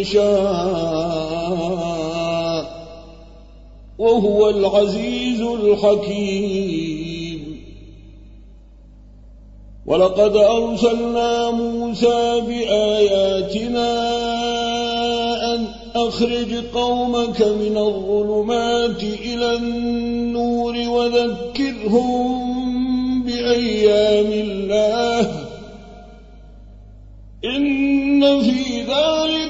يشاء وهو العزيز الحكيم. ولقد أرسلنا موسى بآياتنا أن أخرج قومك من الظلمات إلى النور وذكرهم بأيام الله. إن في ذلك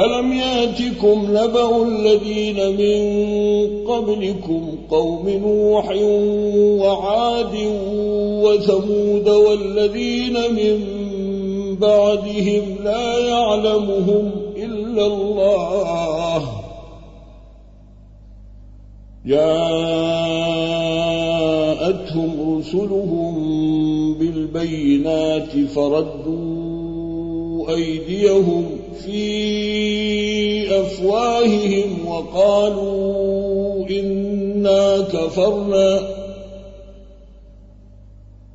ألم يأتكم نبأ الذين من قبلكم قوم نوح وعاد وثمود والذين من بعدهم لا يعلمهم إلا الله جاءتهم رسلهم بالبينات فردوا أيديهم في أفواههم وقالوا إنا كفرنا.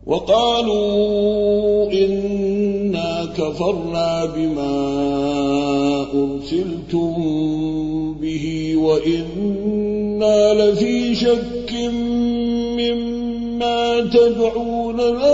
وقالوا إنا كفرنا بما أرسلتم به وإنا لفي شك مما تدعوننا.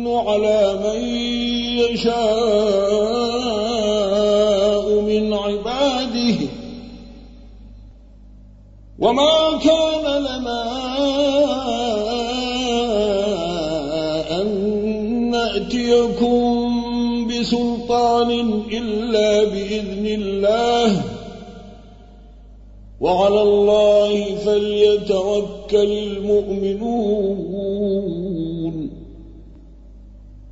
يمن على من يشاء من عباده. وما كان لنا أن نأتيكم بسلطان إلا بإذن الله. وعلى الله فليتوكل المؤمنون.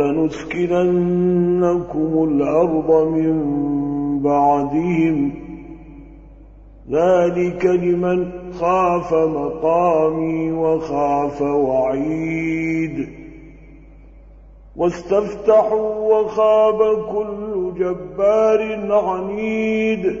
ولنسكننكم الأرض من بعدهم. ذلك لمن خاف مقامي وخاف وعيد. واستفتحوا وخاب كل جبار عنيد.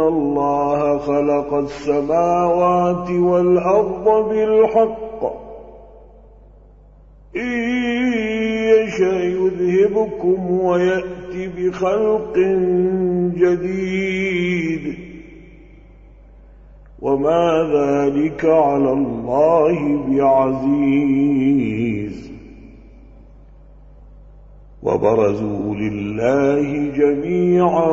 الله خلق السماوات والأرض بالحق إن يشأ يذهبكم ويأتي بخلق جديد وما ذلك على الله بعزيز وبرزوا لله جميعا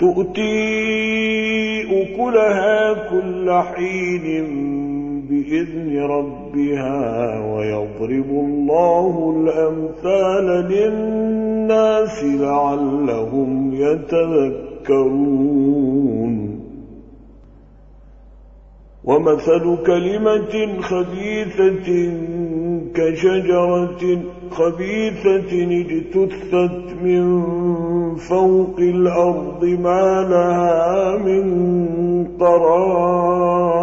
تؤتي أكلها كل حين بإذن ربها ويضرب الله الأمثال للناس لعلهم يتذكرون. ومثل كلمة خبيثة كشجرة خبيثة اجتثت من فوق الأرض ما لها من قرار.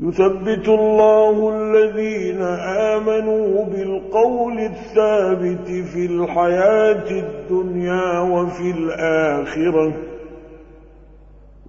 يثبت الله الذين آمنوا بالقول الثابت في الحياة الدنيا وفي الآخرة.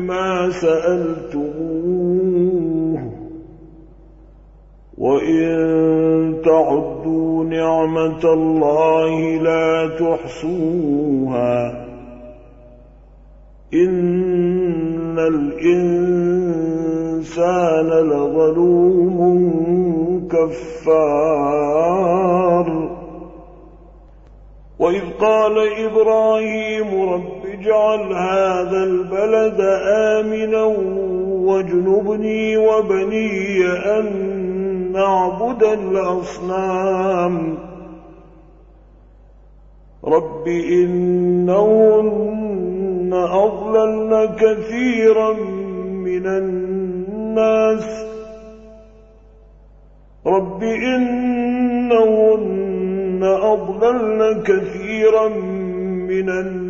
كل ما سألتموه وإن تعدوا نعمة الله لا تحصوها إن الإنسان لظلوم كفار وإذ قال إبراهيم رب اجعل هذا البلد آمنا واجنبني وبني أن نعبد الأصنام. رب إنهن أضللن كثيرا من الناس. رب إنهن أضللن كثيرا من الناس.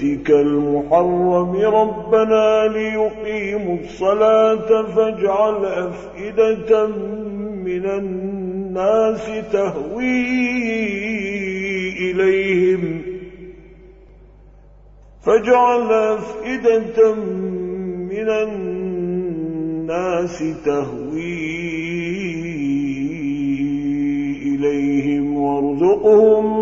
بيتك المحرم ربنا ليقيموا الصلاة فاجعل أفئدة من الناس تهوي إليهم. فاجعل أفئدة من الناس تهوي إليهم وارزقهم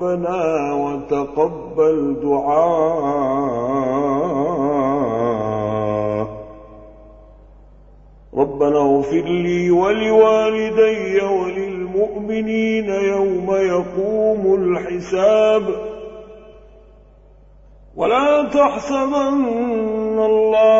ربنا وتقبل دعاء. ربنا اغفر لي ولوالدي وللمؤمنين يوم يقوم الحساب. ولا تحسبن الله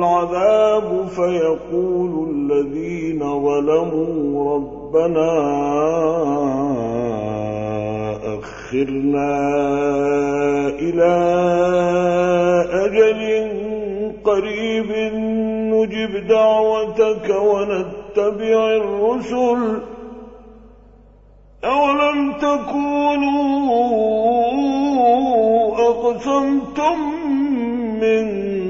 العذاب فيقول الذين ظلموا ربنا أخرنا إلى أجل قريب نجب دعوتك ونتبع الرسل أولم تكونوا أقسمتم من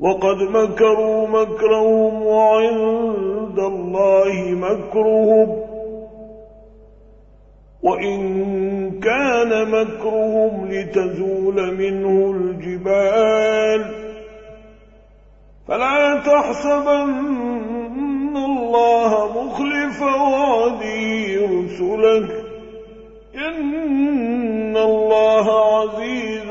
وقد مكروا مكرهم وعند الله مكرهم. وإن كان مكرهم لتزول منه الجبال فلا تحسبن الله مخلف وعدي رسله. إن الله عزيز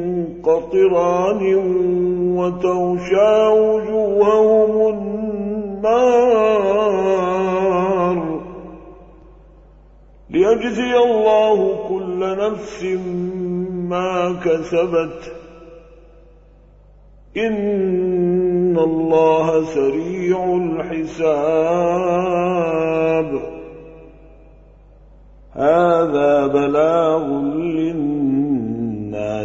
قطران وتغشى وجوههم النار ليجزي الله كل نفس ما كسبت. إن الله سريع الحساب. هذا بلاغ